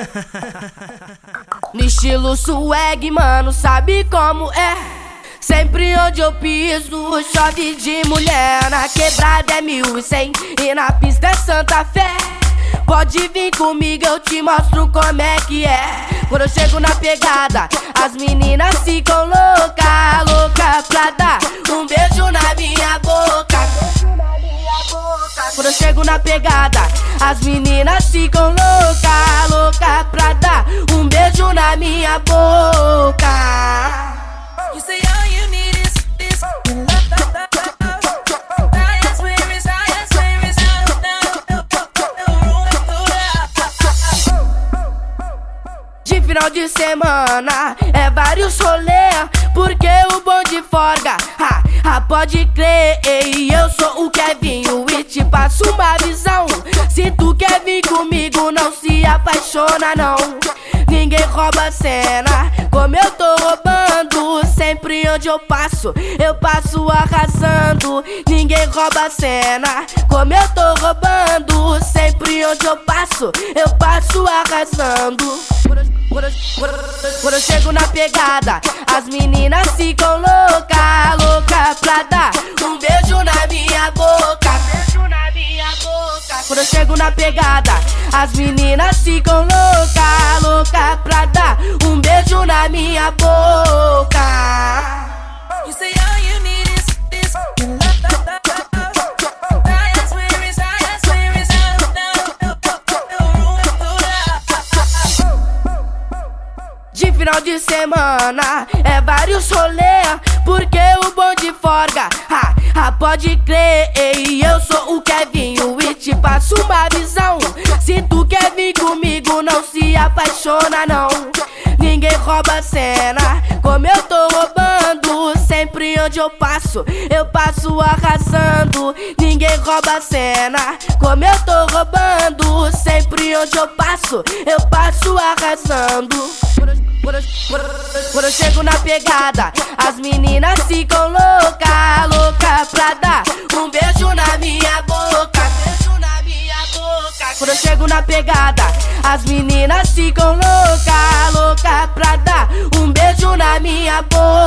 No estilo swag, mano, sabe como é? Sempre onde eu piso, chove de mulher. Na quebrada é mil e cem e na pista é Santa Fé. Pode vir comigo, eu te mostro como é que é. Quando eu chego na pegada, as meninas ficam louca, louca pra dar Quando chego na pegada, as meninas ficam louca, louca pra dar um beijo na minha boca. De final de semana é vários rolê, porque o bonde forga. Ha, ha, pode crer, ei, eu sou uma visão. Se tu quer vir comigo, não se apaixona, não. Ninguém rouba cena, como eu tô roubando. Sempre onde eu passo, eu passo arrasando. Ninguém rouba cena, como eu tô roubando. Sempre onde eu passo, eu passo arrasando. Quando eu, quando eu- chego na pegada, as meninas ficam louca, louca chego na pegada, as meninas ficam louca, louca pra dar um beijo na minha boca. You say all you need is this. De final de semana é vários rolê, porque o bonde forga. Ha, ha, pode crer, te passo uma visão. Se tu quer vir comigo, não se apaixona, não. Ninguém rouba a cena, como eu tô roubando. Sempre onde eu passo, eu passo arrasando. Ninguém rouba a cena, como eu tô roubando. Sempre onde eu passo, eu passo arrasando. Quando eu- quando eu- chego na pegada, as meninas ficam louca, Quando eu chego na pegada, as meninas ficam louca, louca pra dar um beijo na minha boca.